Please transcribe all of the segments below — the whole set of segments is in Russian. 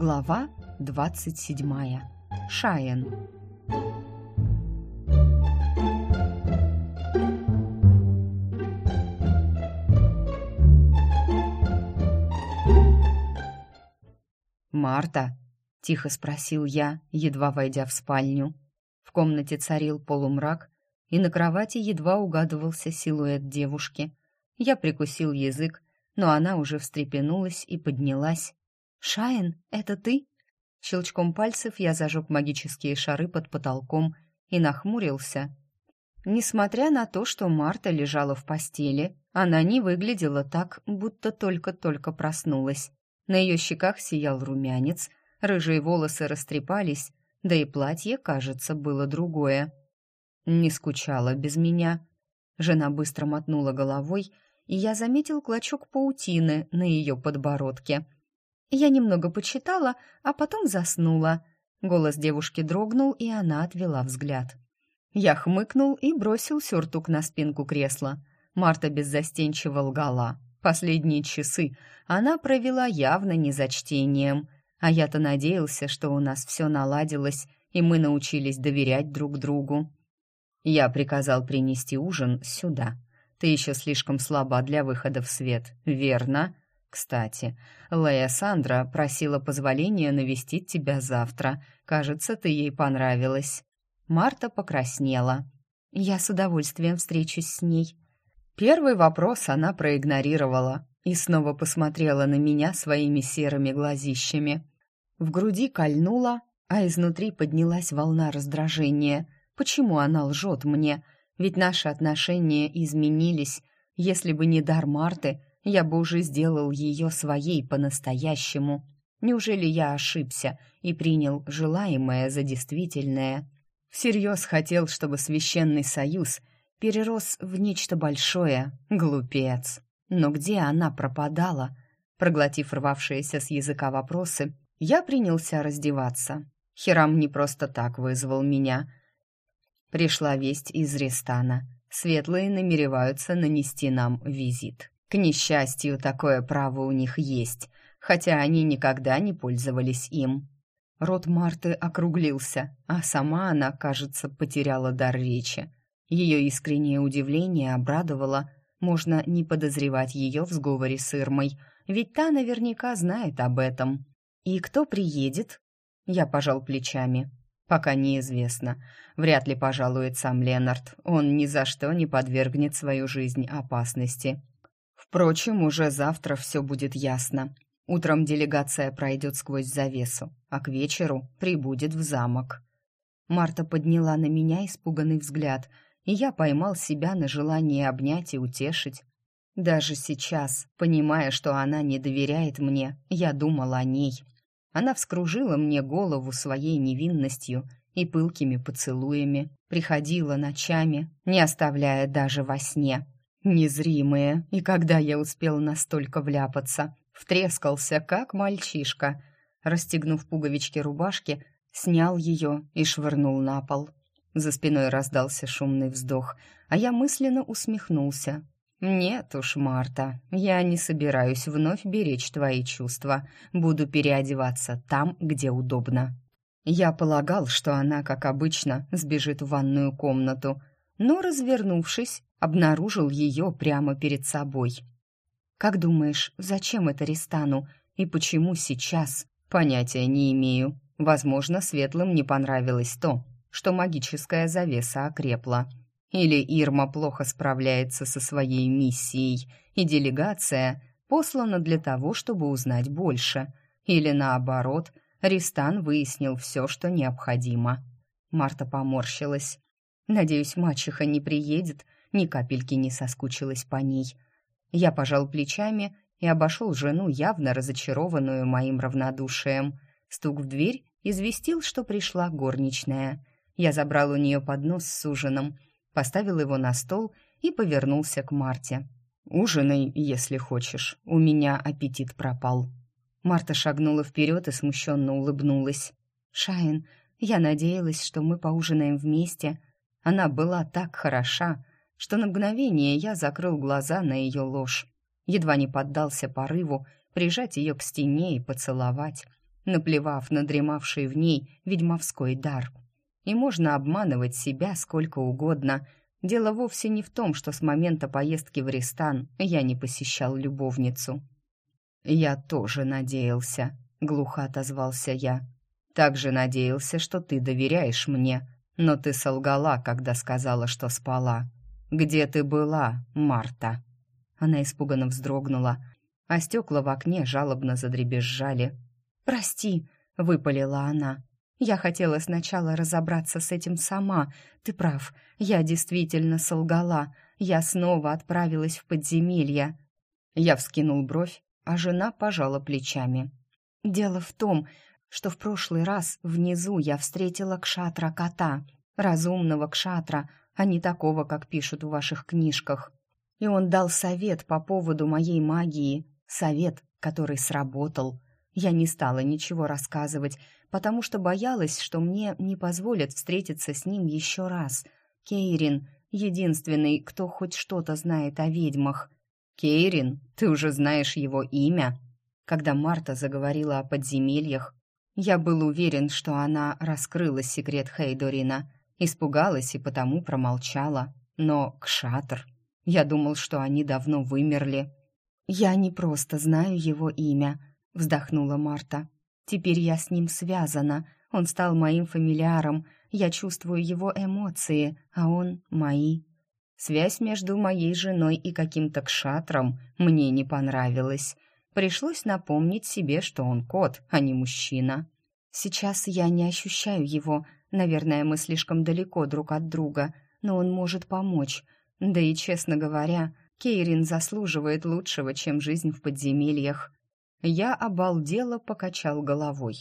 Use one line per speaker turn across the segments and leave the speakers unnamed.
Глава 27. Шаен. «Марта?» — тихо спросил я, едва войдя в спальню. В комнате царил полумрак, и на кровати едва угадывался силуэт девушки. Я прикусил язык, но она уже встрепенулась и поднялась. «Шаин, это ты?» Щелчком пальцев я зажег магические шары под потолком и нахмурился. Несмотря на то, что Марта лежала в постели, она не выглядела так, будто только-только проснулась. На ее щеках сиял румянец, рыжие волосы растрепались, да и платье, кажется, было другое. «Не скучала без меня». Жена быстро мотнула головой, и я заметил клочок паутины на ее подбородке — я немного почитала, а потом заснула. Голос девушки дрогнул, и она отвела взгляд. Я хмыкнул и бросил сюртук на спинку кресла. Марта беззастенчиво лгала. Последние часы она провела явно не за чтением, а я-то надеялся, что у нас все наладилось, и мы научились доверять друг другу. Я приказал принести ужин сюда. Ты еще слишком слаба для выхода в свет, верно? Кстати, Лея Сандра просила позволения навестить тебя завтра. Кажется, ты ей понравилась. Марта покраснела. Я с удовольствием встречусь с ней. Первый вопрос она проигнорировала и снова посмотрела на меня своими серыми глазищами. В груди кольнула, а изнутри поднялась волна раздражения. Почему она лжет мне? Ведь наши отношения изменились. Если бы не дар Марты, я бы уже сделал ее своей по-настоящему. Неужели я ошибся и принял желаемое за действительное? Всерьез хотел, чтобы священный союз перерос в нечто большое, глупец. Но где она пропадала? Проглотив рвавшиеся с языка вопросы, я принялся раздеваться. Хирам не просто так вызвал меня. Пришла весть из Рестана. Светлые намереваются нанести нам визит. К несчастью, такое право у них есть, хотя они никогда не пользовались им. Рот Марты округлился, а сама она, кажется, потеряла дар речи. Ее искреннее удивление обрадовало. Можно не подозревать ее в сговоре с Ирмой, ведь та наверняка знает об этом. «И кто приедет?» Я пожал плечами. «Пока неизвестно. Вряд ли пожалует сам Ленард. Он ни за что не подвергнет свою жизнь опасности. Впрочем, уже завтра все будет ясно. Утром делегация пройдет сквозь завесу, а к вечеру прибудет в замок. Марта подняла на меня испуганный взгляд, и я поймал себя на желании обнять и утешить. Даже сейчас, понимая, что она не доверяет мне, я думал о ней. Она вскружила мне голову своей невинностью и пылкими поцелуями, приходила ночами, не оставляя даже во сне. Незримые, и когда я успел настолько вляпаться, втрескался, как мальчишка. Расстегнув пуговички рубашки, снял ее и швырнул на пол. За спиной раздался шумный вздох, а я мысленно усмехнулся. «Нет уж, Марта, я не собираюсь вновь беречь твои чувства. Буду переодеваться там, где удобно». Я полагал, что она, как обычно, сбежит в ванную комнату, но, развернувшись, обнаружил ее прямо перед собой. «Как думаешь, зачем это Ристану и почему сейчас?» «Понятия не имею. Возможно, светлым не понравилось то, что магическая завеса окрепла. Или Ирма плохо справляется со своей миссией, и делегация послана для того, чтобы узнать больше. Или наоборот, Ристан выяснил все, что необходимо». Марта поморщилась. «Надеюсь, мачеха не приедет ни капельки не соскучилась по ней. Я пожал плечами и обошел жену, явно разочарованную моим равнодушием. Стук в дверь известил, что пришла горничная. Я забрал у нее поднос с ужином, поставил его на стол и повернулся к Марте. «Ужинай, если хочешь. У меня аппетит пропал». Марта шагнула вперед и смущенно улыбнулась. «Шайн, я надеялась, что мы поужинаем вместе. Она была так хороша, что на мгновение я закрыл глаза на ее ложь. Едва не поддался порыву прижать ее к стене и поцеловать. наплевав на дремавший в ней ведьмовской дар. И можно обманывать себя сколько угодно. Дело вовсе не в том, что с момента поездки в Ристан я не посещал любовницу. «Я тоже надеялся», — глухо отозвался я. «Также надеялся, что ты доверяешь мне, но ты солгала, когда сказала, что спала. Где ты была, Марта?» Она испуганно вздрогнула, а стекла в окне жалобно задребезжали. «Прости», — выпалила она. «Я хотела сначала разобраться с этим сама. Ты прав, я действительно солгала. Я снова отправилась в подземелье». Я вскинул бровь, а жена пожала плечами. «Дело в том, что в прошлый раз внизу я встретила кшатра-кота, разумного кшатра, а не такого, как пишут в ваших книжках. И он дал совет по поводу моей магии, совет, который сработал. Я не стала ничего рассказывать, потому что боялась, что мне не позволят встретиться с ним еще раз. Кейрин — единственный, кто хоть что-то знает о ведьмах. «Кейрин, ты уже знаешь его имя?» Когда Марта заговорила о подземельях, я был уверен, что она раскрыла секрет Хейдорина, испугалась и потому промолчала. Но Кшатр... Я думал, что они давно вымерли. «Я не просто знаю его имя», — вздохнула Марта. «Теперь я с ним связана. Он стал моим фамилиаром. Я чувствую его эмоции, а он — мои». Связь между моей женой и каким-то кшатром мне не понравилась. Пришлось напомнить себе, что он кот, а не мужчина. Сейчас я не ощущаю его. Наверное, мы слишком далеко друг от друга, но он может помочь. Да и, честно говоря, Кейрин заслуживает лучшего, чем жизнь в подземельях. Я обалдело покачал головой.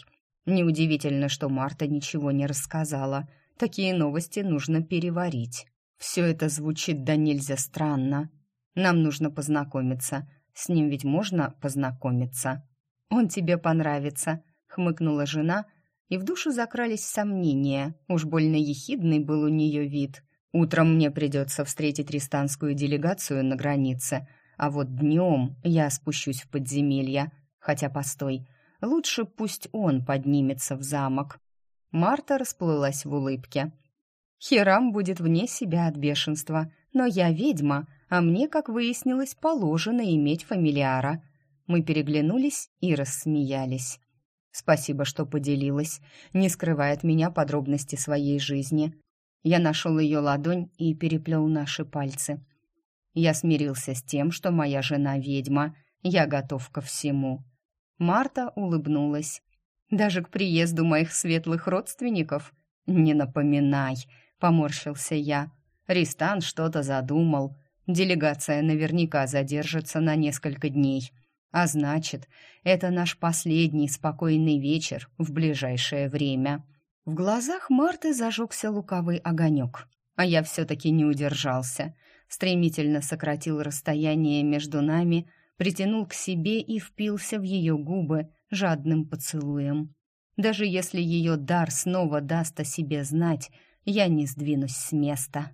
Неудивительно, что Марта ничего не рассказала. Такие новости нужно переварить. Все это звучит да нельзя странно. Нам нужно познакомиться. С ним ведь можно познакомиться. Он тебе понравится, хмыкнула жена, и в душу закрались сомнения. Уж больно ехидный был у нее вид. Утром мне придется встретить рестанскую делегацию на границе, а вот днем я спущусь в подземелье. Хотя, постой, лучше пусть он поднимется в замок. Марта расплылась в улыбке. Хирам будет вне себя от бешенства, но я ведьма, а мне, как выяснилось, положено иметь фамилиара. Мы переглянулись и рассмеялись. Спасибо, что поделилась, не скрывая от меня подробности своей жизни. Я нашел ее ладонь и переплел наши пальцы. Я смирился с тем, что моя жена ведьма, я готов ко всему. Марта улыбнулась. Даже к приезду моих светлых родственников? Не напоминай, поморщился я. Ристан что-то задумал. Делегация наверняка задержится на несколько дней. А значит, это наш последний спокойный вечер в ближайшее время. В глазах Марты зажегся лукавый огонек, а я все-таки не удержался. Стремительно сократил расстояние между нами, притянул к себе и впился в ее губы жадным поцелуем. Даже если ее дар снова даст о себе знать, я не сдвинусь с места.